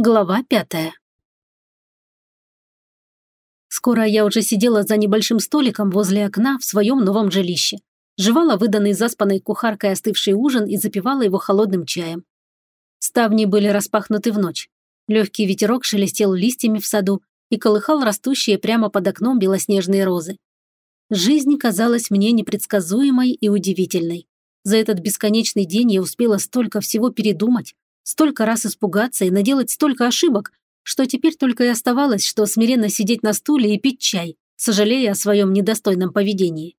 Глава пятая. Скоро я уже сидела за небольшим столиком возле окна в своем новом жилище. Жевала выданный заспанной кухаркой остывший ужин и запивала его холодным чаем. Ставни были распахнуты в ночь. Легкий ветерок шелестел листьями в саду и колыхал растущие прямо под окном белоснежные розы. Жизнь казалась мне непредсказуемой и удивительной. За этот бесконечный день я успела столько всего передумать, столько раз испугаться и наделать столько ошибок, что теперь только и оставалось, что смиренно сидеть на стуле и пить чай, сожалея о своем недостойном поведении.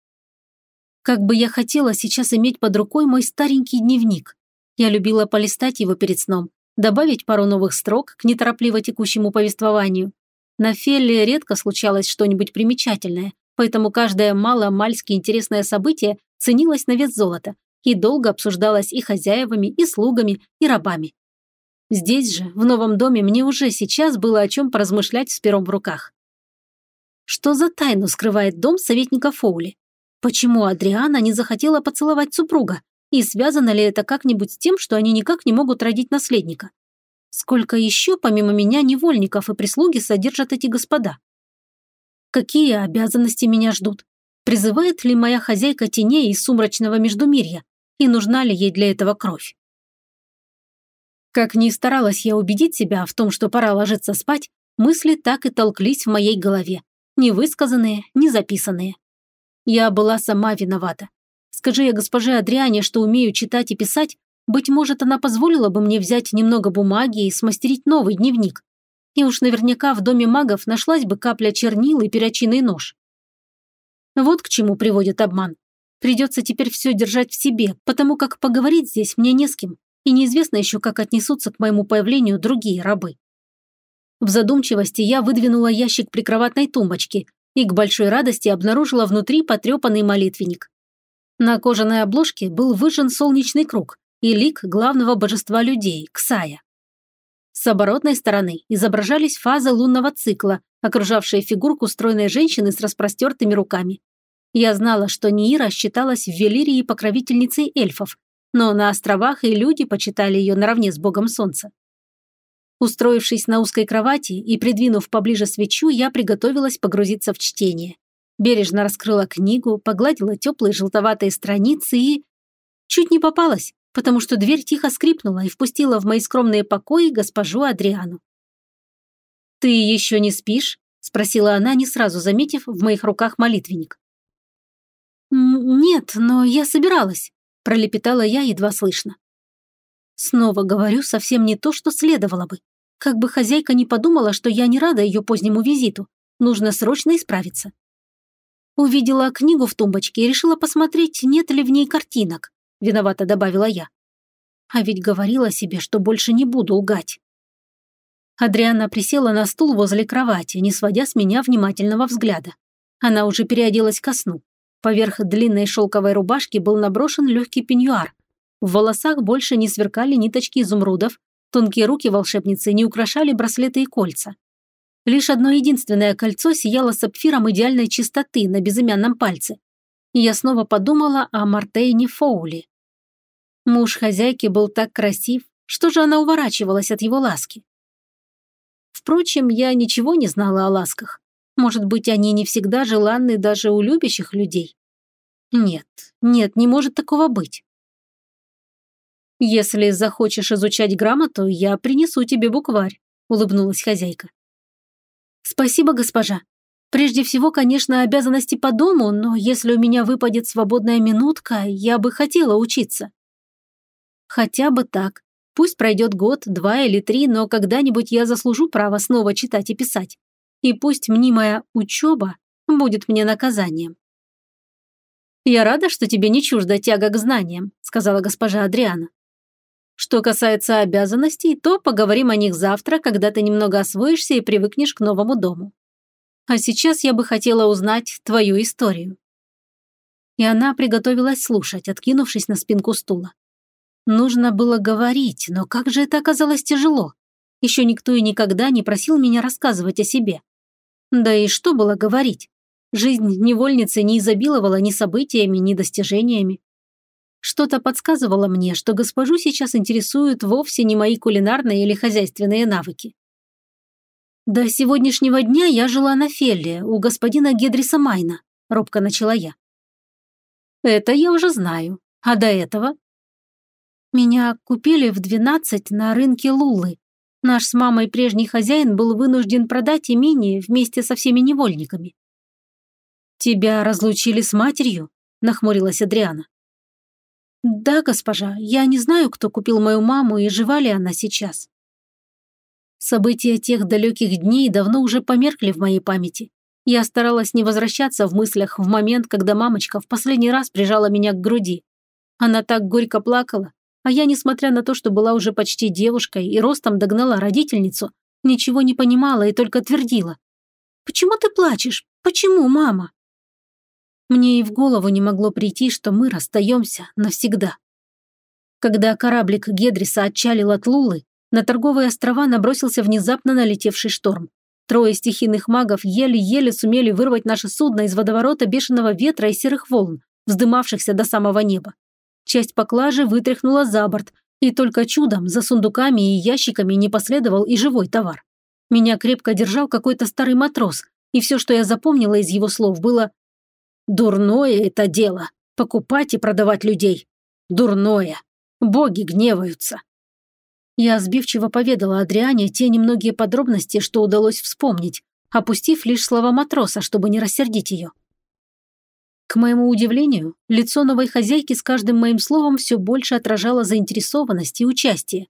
Как бы я хотела сейчас иметь под рукой мой старенький дневник. Я любила полистать его перед сном, добавить пару новых строк к неторопливо текущему повествованию. На Фелле редко случалось что-нибудь примечательное, поэтому каждое мало-мальски интересное событие ценилось на вес золота и долго обсуждалось и хозяевами, и слугами, и рабами. Здесь же, в новом доме, мне уже сейчас было о чем поразмышлять с пером в руках. Что за тайну скрывает дом советника Фоули? Почему Адриана не захотела поцеловать супруга? И связано ли это как-нибудь с тем, что они никак не могут родить наследника? Сколько еще, помимо меня, невольников и прислуги содержат эти господа? Какие обязанности меня ждут? Призывает ли моя хозяйка теней из сумрачного междумирья? И нужна ли ей для этого кровь? Как ни старалась я убедить себя в том, что пора ложиться спать, мысли так и толклись в моей голове. Невысказанные, не записанные. Я была сама виновата. Скажи я госпоже Адриане, что умею читать и писать, быть может, она позволила бы мне взять немного бумаги и смастерить новый дневник. И уж наверняка в доме магов нашлась бы капля чернил и перочинный нож. Вот к чему приводит обман. Придется теперь все держать в себе, потому как поговорить здесь мне не с кем и неизвестно еще, как отнесутся к моему появлению другие рабы. В задумчивости я выдвинула ящик прикроватной тумбочки и к большой радости обнаружила внутри потрепанный молитвенник. На кожаной обложке был выжжен солнечный круг и лик главного божества людей – Ксая. С оборотной стороны изображались фазы лунного цикла, окружавшие фигурку стройной женщины с распростертыми руками. Я знала, что Ниира считалась в Велирии покровительницей эльфов, но на островах и люди почитали ее наравне с богом солнца. Устроившись на узкой кровати и придвинув поближе свечу, я приготовилась погрузиться в чтение. Бережно раскрыла книгу, погладила теплые желтоватые страницы и... Чуть не попалась, потому что дверь тихо скрипнула и впустила в мои скромные покои госпожу Адриану. «Ты еще не спишь?» – спросила она, не сразу заметив в моих руках молитвенник. «Нет, но я собиралась», пролепетала я едва слышно. Снова говорю совсем не то, что следовало бы. Как бы хозяйка не подумала, что я не рада ее позднему визиту. Нужно срочно исправиться. Увидела книгу в тумбочке и решила посмотреть, нет ли в ней картинок. Виновато добавила я. А ведь говорила себе, что больше не буду лгать. Адриана присела на стул возле кровати, не сводя с меня внимательного взгляда. Она уже переоделась ко сну. Поверх длинной шелковой рубашки был наброшен легкий пеньюар. В волосах больше не сверкали ниточки изумрудов, тонкие руки волшебницы не украшали браслеты и кольца. Лишь одно единственное кольцо сияло сапфиром идеальной чистоты на безымянном пальце. И я снова подумала о Мартейне Фоули. Муж хозяйки был так красив, что же она уворачивалась от его ласки? Впрочем, я ничего не знала о ласках. Может быть, они не всегда желанны даже у любящих людей? Нет, нет, не может такого быть. «Если захочешь изучать грамоту, я принесу тебе букварь», – улыбнулась хозяйка. «Спасибо, госпожа. Прежде всего, конечно, обязанности по дому, но если у меня выпадет свободная минутка, я бы хотела учиться». «Хотя бы так. Пусть пройдет год, два или три, но когда-нибудь я заслужу право снова читать и писать и пусть мнимая учеба будет мне наказанием. «Я рада, что тебе не чужда тяга к знаниям», сказала госпожа Адриана. «Что касается обязанностей, то поговорим о них завтра, когда ты немного освоишься и привыкнешь к новому дому. А сейчас я бы хотела узнать твою историю». И она приготовилась слушать, откинувшись на спинку стула. Нужно было говорить, но как же это оказалось тяжело. Еще никто и никогда не просил меня рассказывать о себе. Да и что было говорить? Жизнь невольницы не изобиловала ни событиями, ни достижениями. Что-то подсказывало мне, что госпожу сейчас интересуют вовсе не мои кулинарные или хозяйственные навыки. «До сегодняшнего дня я жила на Фелле, у господина Гедриса Майна», – робко начала я. «Это я уже знаю. А до этого?» «Меня купили в двенадцать на рынке Лулы. Наш с мамой прежний хозяин был вынужден продать имение вместе со всеми невольниками». «Тебя разлучили с матерью?» – нахмурилась Адриана. «Да, госпожа, я не знаю, кто купил мою маму и жива ли она сейчас. События тех далеких дней давно уже померкли в моей памяти. Я старалась не возвращаться в мыслях в момент, когда мамочка в последний раз прижала меня к груди. Она так горько плакала, а я, несмотря на то, что была уже почти девушкой и ростом догнала родительницу, ничего не понимала и только твердила. «Почему ты плачешь? Почему, мама?» Мне и в голову не могло прийти, что мы расстаемся навсегда. Когда кораблик Гедриса отчалил от Лулы, на торговые острова набросился внезапно налетевший шторм. Трое стихийных магов еле-еле сумели вырвать наше судно из водоворота бешеного ветра и серых волн, вздымавшихся до самого неба. Часть поклажи вытряхнула за борт, и только чудом за сундуками и ящиками не последовал и живой товар. Меня крепко держал какой-то старый матрос, и все, что я запомнила из его слов, было «Дурное это дело – покупать и продавать людей. Дурное. Боги гневаются». Я сбивчиво поведала Адриане те немногие подробности, что удалось вспомнить, опустив лишь слова матроса, чтобы не рассердить ее. К моему удивлению, лицо новой хозяйки с каждым моим словом все больше отражало заинтересованность и участие.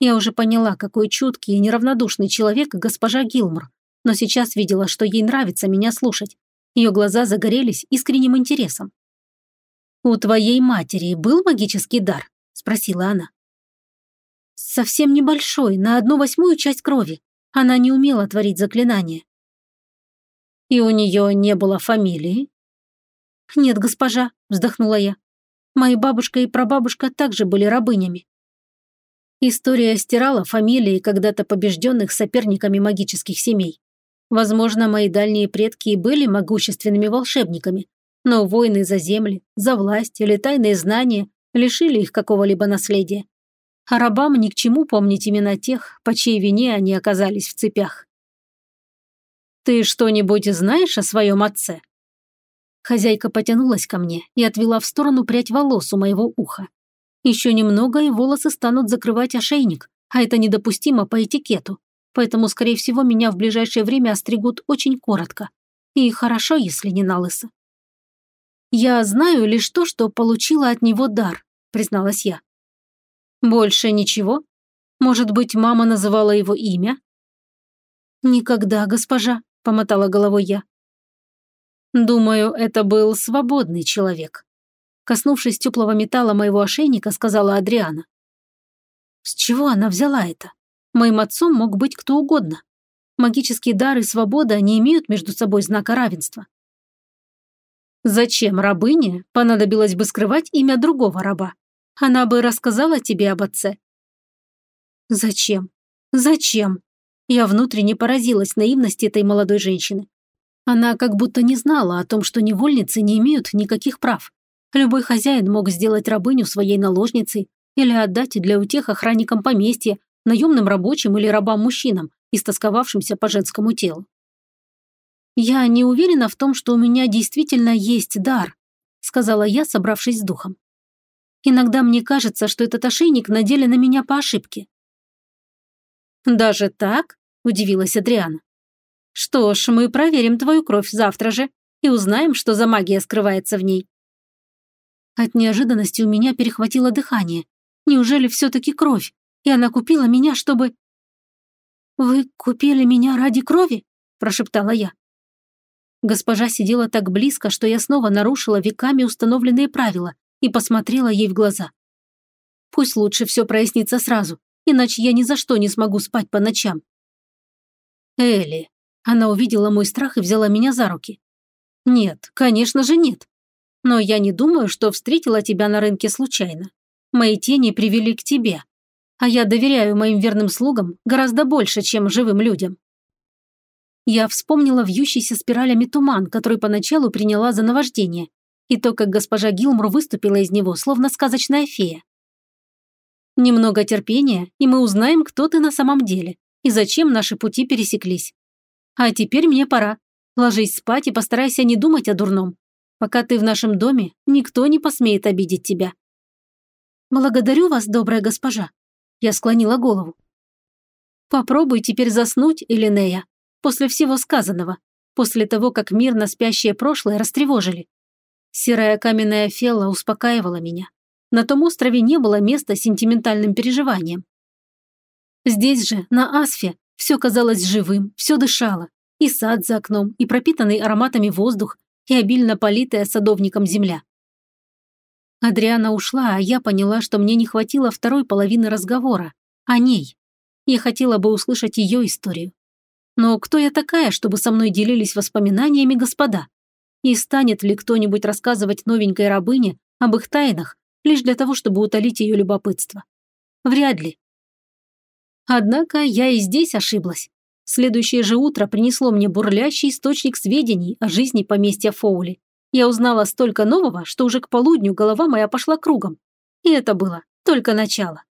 Я уже поняла, какой чуткий и неравнодушный человек госпожа Гилмор, но сейчас видела, что ей нравится меня слушать. Ее глаза загорелись искренним интересом. «У твоей матери был магический дар?» – спросила она. Совсем небольшой, на одну восьмую часть крови. Она не умела творить заклинания. И у нее не было фамилии? Нет, госпожа, вздохнула я. Мои бабушка и прабабушка также были рабынями. История стирала фамилии когда-то побежденных соперниками магических семей. Возможно, мои дальние предки и были могущественными волшебниками, но войны за земли, за власть или тайные знания лишили их какого-либо наследия а рабам ни к чему помнить имена тех, по чьей вине они оказались в цепях. «Ты что-нибудь знаешь о своем отце?» Хозяйка потянулась ко мне и отвела в сторону прядь волос у моего уха. Еще немного, и волосы станут закрывать ошейник, а это недопустимо по этикету. Поэтому, скорее всего, меня в ближайшее время остригут очень коротко. И хорошо, если не на лысо. «Я знаю лишь то, что получила от него дар», призналась я. Больше ничего? Может быть, мама называла его имя? Никогда, госпожа, помотала головой я. Думаю, это был свободный человек. Коснувшись теплого металла моего ошейника, сказала Адриана. С чего она взяла это? Моим отцом мог быть кто угодно. Магические дары и свобода не имеют между собой знака равенства. Зачем рабыне понадобилось бы скрывать имя другого раба? Она бы рассказала тебе об отце». «Зачем? Зачем?» Я внутренне поразилась наивности этой молодой женщины. Она как будто не знала о том, что невольницы не имеют никаких прав. Любой хозяин мог сделать рабыню своей наложницей или отдать для утех охранникам поместья, наемным рабочим или рабам-мужчинам, истосковавшимся по женскому телу. «Я не уверена в том, что у меня действительно есть дар», сказала я, собравшись с духом. Иногда мне кажется, что этот ошейник надели на меня по ошибке». «Даже так?» – удивилась Адриана. «Что ж, мы проверим твою кровь завтра же и узнаем, что за магия скрывается в ней». От неожиданности у меня перехватило дыхание. Неужели все-таки кровь? И она купила меня, чтобы... «Вы купили меня ради крови?» – прошептала я. Госпожа сидела так близко, что я снова нарушила веками установленные правила и посмотрела ей в глаза. Пусть лучше все прояснится сразу, иначе я ни за что не смогу спать по ночам. Элли. Она увидела мой страх и взяла меня за руки. Нет, конечно же нет. Но я не думаю, что встретила тебя на рынке случайно. Мои тени привели к тебе. А я доверяю моим верным слугам гораздо больше, чем живым людям. Я вспомнила вьющийся спиралями туман, который поначалу приняла за наваждение, И то, как госпожа Гилмур выступила из него, словно сказочная фея. Немного терпения, и мы узнаем, кто ты на самом деле, и зачем наши пути пересеклись. А теперь мне пора. Ложись спать и постарайся не думать о дурном. Пока ты в нашем доме, никто не посмеет обидеть тебя. Благодарю вас, добрая госпожа. Я склонила голову. Попробуй теперь заснуть, Элинея, после всего сказанного, после того, как мирно спящее прошлое растревожили. Серая каменная фелла успокаивала меня. На том острове не было места сентиментальным переживаниям. Здесь же, на Асфе, все казалось живым, все дышало. И сад за окном, и пропитанный ароматами воздух, и обильно политая садовником земля. Адриана ушла, а я поняла, что мне не хватило второй половины разговора. О ней. Я хотела бы услышать ее историю. Но кто я такая, чтобы со мной делились воспоминаниями господа? И станет ли кто-нибудь рассказывать новенькой рабыне об их тайнах, лишь для того, чтобы утолить ее любопытство? Вряд ли. Однако я и здесь ошиблась. Следующее же утро принесло мне бурлящий источник сведений о жизни поместья Фоули. Я узнала столько нового, что уже к полудню голова моя пошла кругом. И это было только начало.